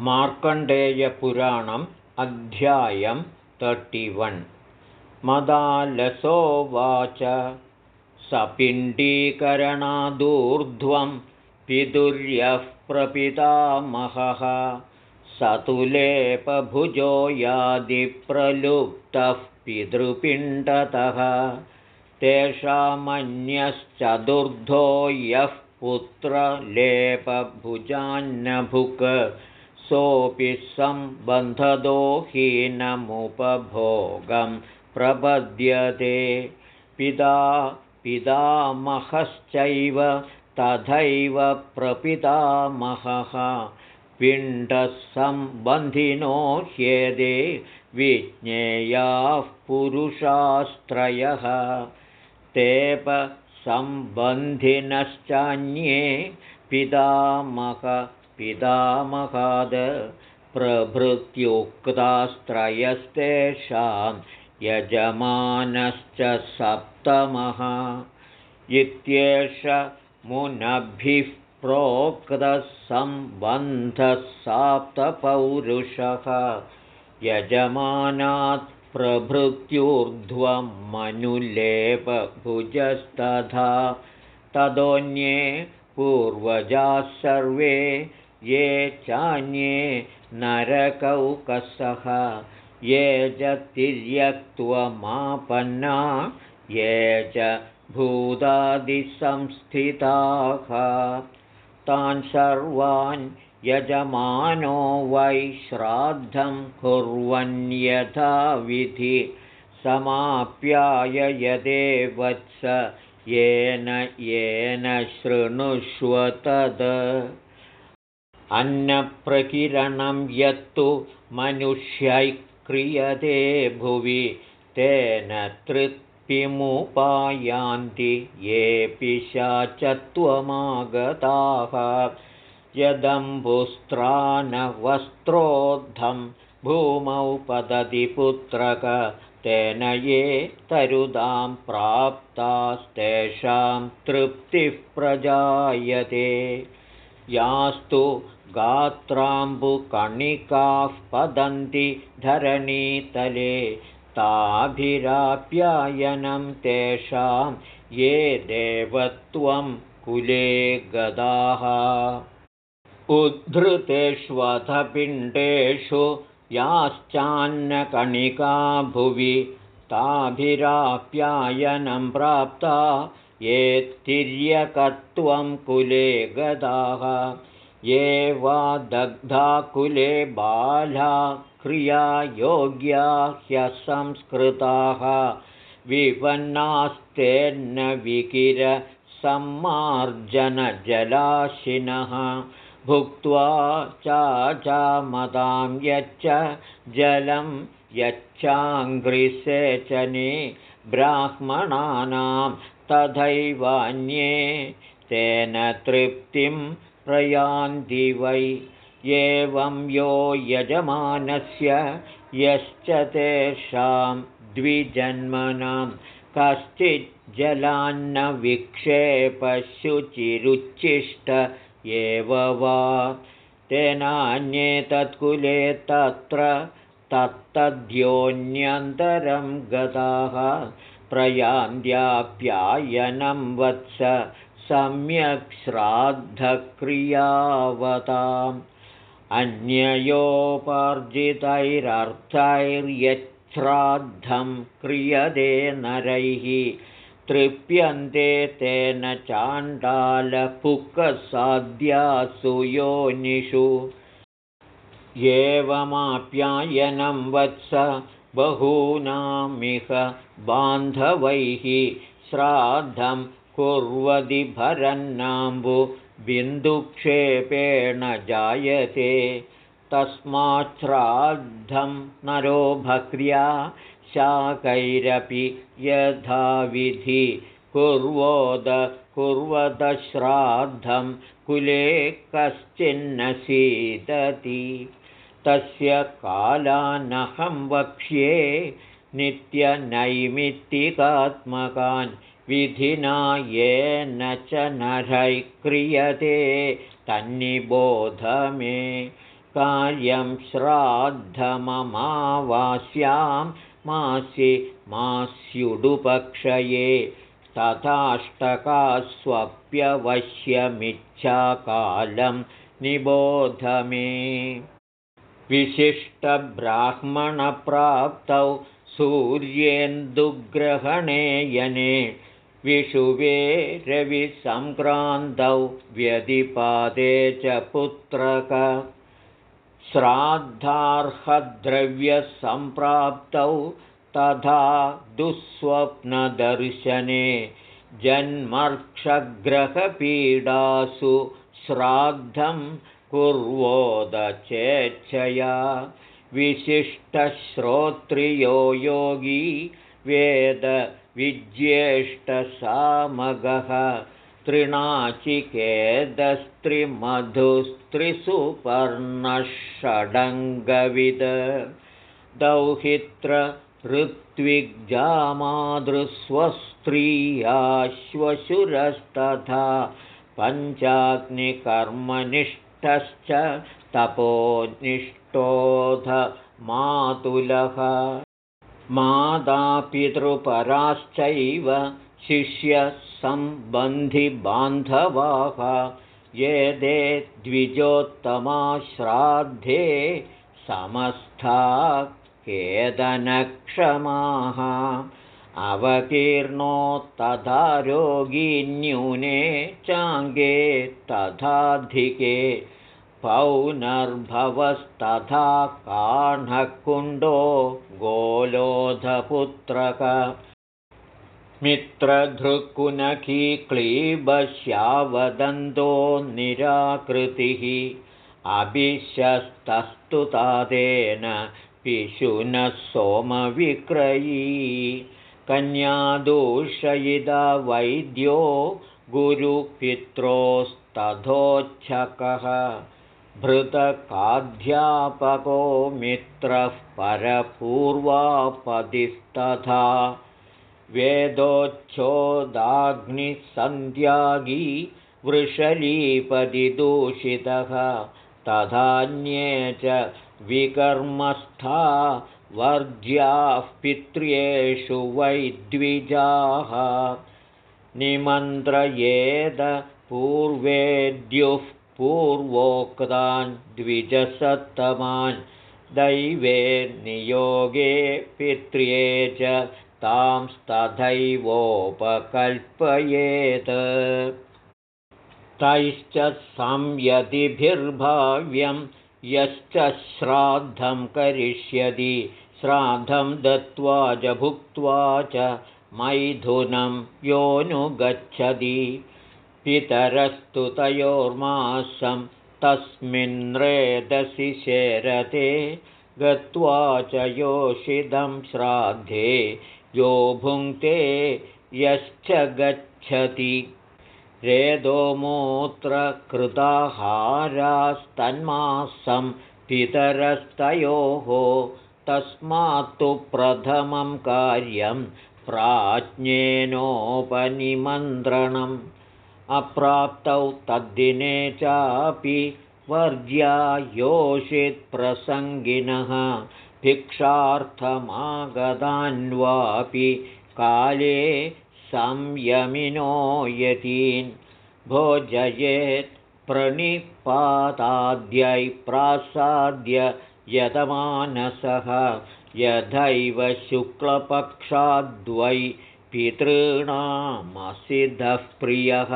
मार्कण्डेयपुराणम् अध्यायं तर्टिवन् मदालसोवाच। सपिण्डीकरणादूर्ध्वं पितुर्यः प्रपितामहः। सतुलेपभुजो यादिप्रलुप्तः पितृपिण्डतः। तेषामन्यश्चतुर्धो यः पुत्रलेपभुजान्नभुक् सोऽपि सम्बन्धदो हीनमुपभोगं प्रपद्यते। पिता पितामहश्चैव तथैव प्रपितामहः। पिण्डसम्बन्धिनो ह्येदे विज्ञेयाः पुरुषास्त्रयः। तेपसम्बन्धिनश्चान्ये पितामह पितामहाद प्रभृत्युक्तास्त्रयस्तेषां यजमानश्च सप्तमः। इत्येष मुनभिः प्रोक्तः साप्तपौरुषः यजमानात् प्रभृत्यूर्ध्वं मनुलेपभुजस्तथा तदोन्ये पूर्वजाः सर्वे ये चान्ये नरकौकसः ये च तिर्यक्त्वमापन्ना ये च भूतादिसंस्थिताः। तान् सर्वान् यजमानो वै श्राद्धं कुर्वन्यथाविधि समाप्याय यदे वत्स येन येन शृणुष्व तद् अन्नप्रकिरणं यत्तु मनुष्यैः क्रियते भुवि तेन तृप्तिमुपायान्ति येऽपि शाचत्वमागताः यदम्बुस्त्रानवस्त्रोद्धं भूमौ पतति पुत्रक तेन ये तरुदां प्राप्तास्तेषां तृप्तिः प्रजायते। यास्तु गात्राम्बुकणिकाः पदन्ति धरणीतले ताभिराप्यायनं तेषां ये देवत्वं कुले गदाः। उद्धृतेष्वथपिण्डेषु याश्चान्नकणिका भुवि ताभिराप्यायनं प्राप्ता ये तिर्यकत्वं कुले गदाः ये वा दग्धाकुले बाला क्रियायोग्या ह्यसंस्कृताः विपन्नास्तेन्न विकिरसम्मार्जनजलाशिनः भुक्त्वा चाचामदां यच्च जलं यच्चाङ्घ्रिसेचने ब्राह्मणानां तथैवान्ये तेन तृप्तिं प्रयान्ति वै। एवं यो यजमानस्य यश्च तेषां द्विजन्मनां कश्चिज्जलान्नविक्षेपशुचिरुच्चिष्ट एव वा। तेनान्ये तत्कुले तत्र तत्तद्योऽन्यन्तरं गताः प्रयान्त्याप्यायनं वत्स सम्यक् श्राद्धक्रियावताम् अन्ययोपार्जितैरर्थैर्यच्छ्राद्धं क्रियते नरैः तृप्यन्ते तेन चाण्डालपुकसाध्यासु योनिषु। एवमाप्यायनं वत्स बहूनामिह बान्धवैः श्राद्धं कुर्वदि बिन्दुक्षेपेण जायते। तस्माच्छ्राद्धं नरो भक्र्या शाकैरपि यथाविधि कुर्वोद कुर्वदश्राद्धं कुले कश्चिन्न सीदति तस्य कालानहं वक्ष्ये नित्यनैमित्तिकात्मकान् विधिना येन च नरैः क्रियते तन्निबोध मे कार्यं श्राद्धममावास्यां मासि मास्युडुपक्षये तथाष्टकास्वप्यवश्यमिच्छाकालं निबोध मे विशिष्टब्राह्मणप्राप्तौ सूर्येन्दुग्रहणे यने विषुवे रविसङ्क्रान्तौ व्यधिपादे च पुत्रक। श्राद्धार्हद्रव्यसम्प्राप्तौ तथा दुःस्वप्नदर्शने जन्मर्क्षग्रहपीडासु श्राद्धं कुर्वोदचेच्छया। विशिष्टश्रोत्रियो योगी वेदविज्येष्ठसामगः तृणाचिकेदस्त्रिमधुस्त्रिसुपर्णषडङ्गविद दौहित्र ऋत्विग्जामादृस्वस्त्रियाश्वशुरस्तथा पञ्चाग्निकर्मनिष्ठश्च तपोनिष्ठोध मातुलः मातापितृपराश्चैव शिष्यसम्बन्धिबान्धवाः ये दे द्विजोत्तमाश्राद्धे समस्था केदनक्षमाः। अवकीर्णो तथा रोगिन्यूने चाङ्गे तथाधिके पौनर्भवस्तथा काह्कुण्डो गोलोधपुत्रक। मित्रधृक्कुनखीक्लीबश्यावदन्तो निराकृतिः। अभिशस्तस्तु तादेन पिशुनः सोमविक्रयी। कन्यादूषयिदा वैद्यो गुरुपित्रोस्तथोच्छकः भृतकाध्यापको मित्रः परपूर्वापदिस्तथा। वेदोच्छोदाग्निसन्ध्यागी वृषलीपदिदूषितः। तथान्ये च विकर्मस्था वर्ज्याः पित्र्येषु वैद्विजाः। निमन्त्रयेद पूर्वेद्युः पूर्वोक्तान् द्विजसत्तमान् दैवे नियोगे पित्र्ये च तांस्तथैवोपकल्पयेत् तैश्च संयतिभिर्भाव्यं यश्च श्राद्धं करिष्यति श्राद्धं दत्त्वा च भुक्त्वा च मैथुनं योऽनुगच्छति पितरस्तु तयोर्मासं तस्मिन्रेदसि शेरते गत्वा च योषिदं श्राद्धे यो भुङ्क्ते यश्च गच्छति। रेदोमूत्रकृताहारास्तन्मासं पितरस्तयोः तस्मात्तु प्रथमं कार्यं प्राज्ञेनोपनिमन्त्रणम् अप्राप्तौ तद्दिने चापि वर्ज्या योषित्प्रसङ्गिनः भिक्षार्थमागतान्वापि काले संयमिनो यतीन् भोजयेत् प्रणिपाताद्यै प्रासाद्य यतमानसः यथैव शुक्लपक्षाद्वै पितॄणामसिधः प्रियः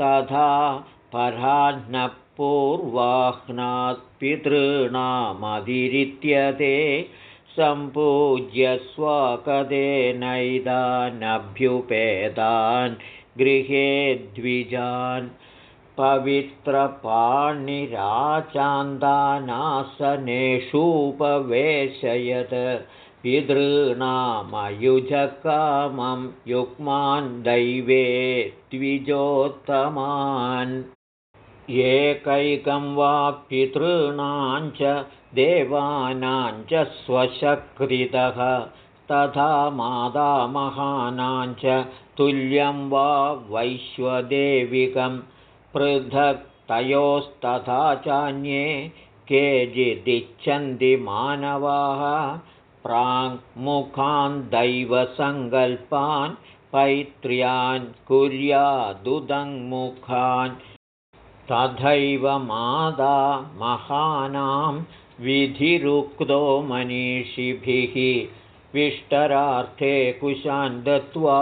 तथा पराह्नपूर्वाह्नात् पितॄणामधिरित्यते सम्पूज्य स्वाकदेनैदानभ्युपेदान् गृहे द्विजान् पवित्रपाणिराचान्दानासनेषूपवेशयत् पितॄणामयुजकामं युग्मान् दैवे द्विजोत्तमान्। एकैकं वा पितॄणां च देवानां च स्वशकृतः तथा मादामहानां च तुल्यं वा वैश्वदेविकं। पृथक् तयोस्तथा चान्ये केचिदिच्छन्ति मानवाः प्राङ्मुखान् दैवसङ्कल्पान् पैत्र्यान् कुर्यादुदङ्मुखान् तथैव मादा महानां विधिरुक्तो मनीषिभिः विष्टरार्थे कुशान् दत्त्वा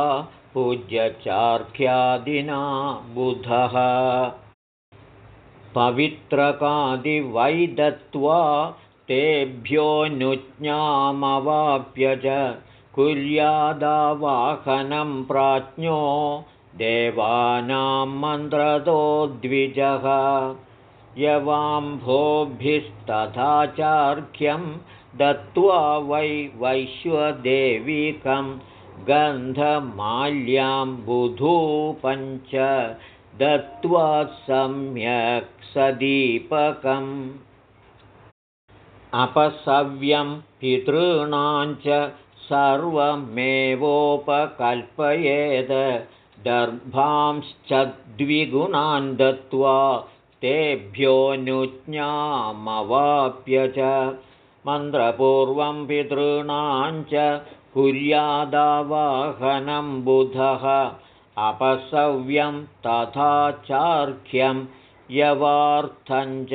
पूज्यचार्ख्यादिना बुधः। पवित्रकादिवै दत्त्वा तेभ्योऽनुज्ञामवाप्य च कुर्यादावाहनं प्राज्ञो देवानां मन्त्रतो द्विजः। यवाम्भोभिस्तथाचार्घ्यं दत्त्वा वै वैश्वदेवीकं गन्धमाल्यां बुधूपञ्च दत्त्वा सम्यक् सदीपकम् अपसव्यं पितॄणां च सर्वमेवोपकल्पयेद। दर्भांश्च द्विगुणान् दत्त्वा तेभ्योऽनुज्ञामवाप्य च। मन्त्रपूर्वं पितॄणां च कुर्यादावाहनं बुधः। अपसव्यं तथा चार्ख्यं यवार्थञ्च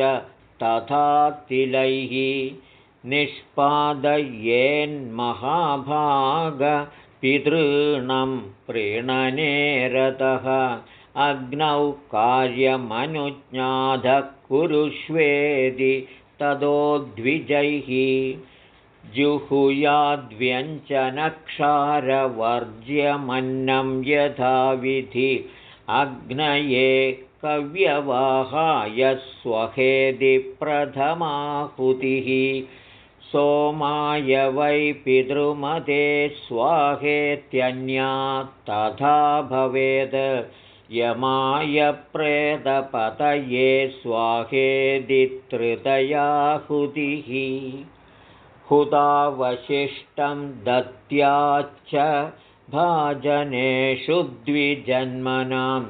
तथा तिलैः निष्पादयेन्महाभागपितॄणं प्रीणनेरतः। अग्नौ कार्यमनुज्ञाधः कुरुष्वेदि ततो द्विजैः। जुहुयाद्व्यञ्जनक्षारवर्ज्यमन्नं यथाविधि अग्नये कव्यवाहाय स्वहेदि प्रथमाहुतिः सोमाय वै पितृमते स्वाहेत्यन्या तथा भवेद्। यमाय प्रेतपतये स्वाहेदितृतयाहुतिः हुतावशिष्टं दत्याच्च भाजनेषु द्विजन्मनां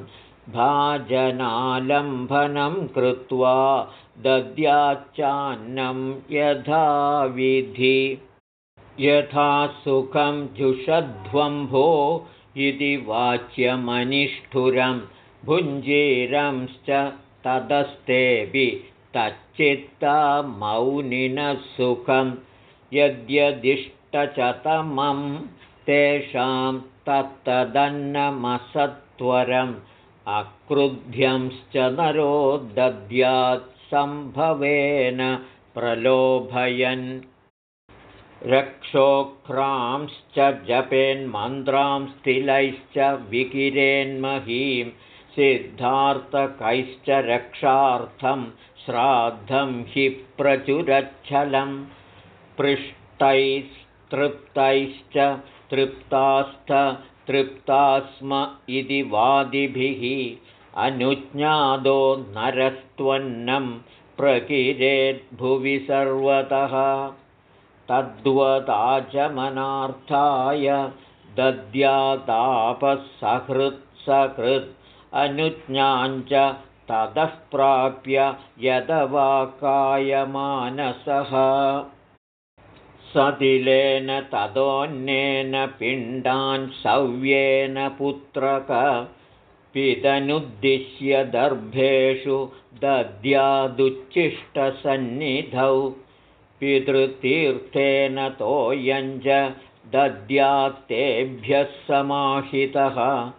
भाजनालम्भनं कृत्वा दद्याच्चान्नं यथाविधि। यथा सुखं जुषध्वम्भो इति वाच्यमनिष्ठुरं भुञ्जीरंश्च तदस्तेऽपि तच्चित्ता मौनिनः सुखं यद्यदिष्टचतमं तेषां तत्तदन्नमसत्वरम् अक्रुध्यंश्च नरो दद्यात्सम्भवेन प्रलोभयन्। रक्षोक्रांश्च जपेन्मन्त्रां स्थिलैश्च विकिरेन्महीं सिद्धार्थकैश्च रक्षार्थं श्राद्धं हि प्रचुरच्छलं पृष्टैस्तृप्तैश्च तृप्तास्थ तृप्ता स्म इति वादिभिः अनुज्ञादो नरस्त्वन्नं प्रकिरेद्भुवि सर्वतः तद्वताचमनार्थाय दद्यातापःसहृत्सकृत् अनुज्ञाञ्च ततः प्राप्य यदवाकायमानसः सतिलेन ततोऽन्येन पिण्डान् सव्येन पुत्रक। पितनुद्दिश्य दर्भेषु दद्यादुच्छिष्टसन्निधौ। पितृतीर्थेन तोयञ्च दद्यात्तेभ्यः समाहितः।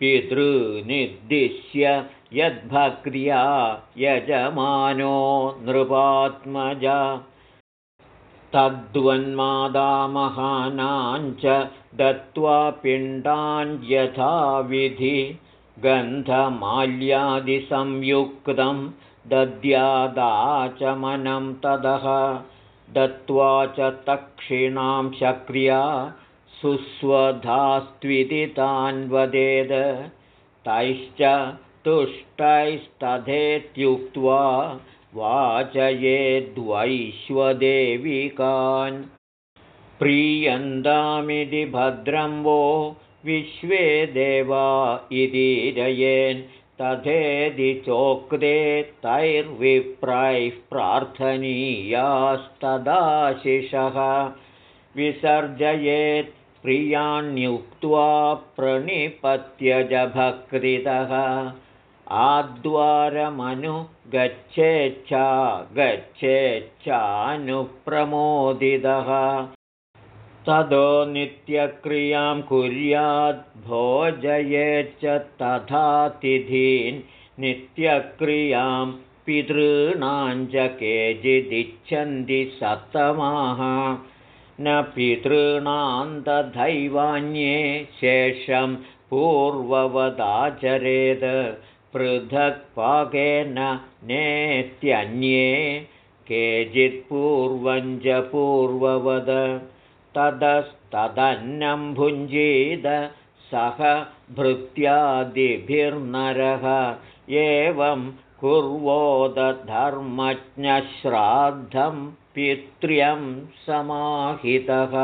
पितृनिर्दिश्य यद्भक्र्या यजमानो नृपात्मज तद्वन्मादामहानाञ्च दत्त्वा पिण्डान्यथाविधि गन्धमाल्यादिसंयुक्तं दद्यादाचमनं तदः दत्त्वा च तक्षिणां शक्रिया सुस्वधास्त्विदितान् वदेद। तैश्च तुष्टैस्तथेत्युक्त्वा वाचयेद्वैश्वदेविकान्। प्रीयन्तामिति भद्रं वो विश्वे देवा इति रयेन्। तथेदि चोक्ते तैर्विप्रैः प्रार्थनीयास्तदाशिषः। विसर्जयेत् प्रियाण्युक्त्वा प्रणिपत्यजभकृतः आद्वारमनुगच्छेच्छा गच्छेच्छानुप्रमोदितः। तदो नित्यक्रियां कुर्याद्भोजयेच्च तथातिथीन् नित्यक्रियां पितॄणाञ्च केचिदिच्छन्ति सत्तमाः न पितॄणां तथैवान्ये शेषं पूर्ववदाचरेत् पृथक्पाकेन नेत्यन्ये केचित्पूर्वञ्च पूर्ववद। ततस्तदन्नं भुञ्जीद सह भृत्यादिभिर्नरः। एवं कुर्वोदधर्मज्ञश्राद्धं पित्र्यं समाहितः।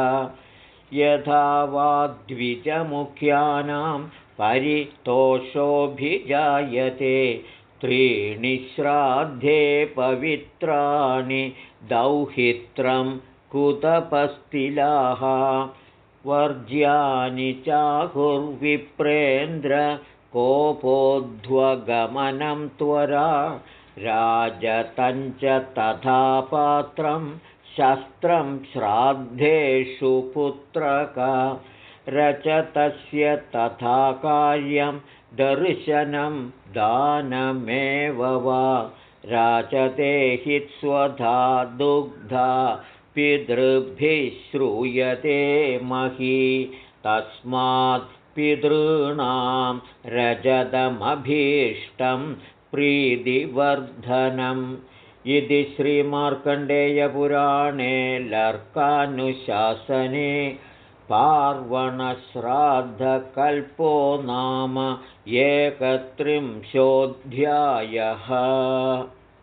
यथा वा द्विजमुख्यानां परितोषोऽभिजायते। त्रीणि श्राद्धे पवित्राणि दौहित्रं कुतपस्तिलाः। वर्ज्यानि चाहुर्विप्रेन्द्र कोपोध्वगमनं त्वरा। राजतञ्च तथा पात्रं शस्त्रं श्राद्धेषु पुत्रक रचतस्य तथा कार्यं दर्शनं दानमेव वा। राचते हि स्वधा दुग्धा पितृभिः श्रूयते मही। तस्मात् पितॄणां रजतमभीष्टं प्रीतिवर्धनम् इति श्रीमार्कण्डेयपुराणे लर्कानुशासने पार्वणश्राद्धकल्पो नाम एकत्रिंशोऽध्यायः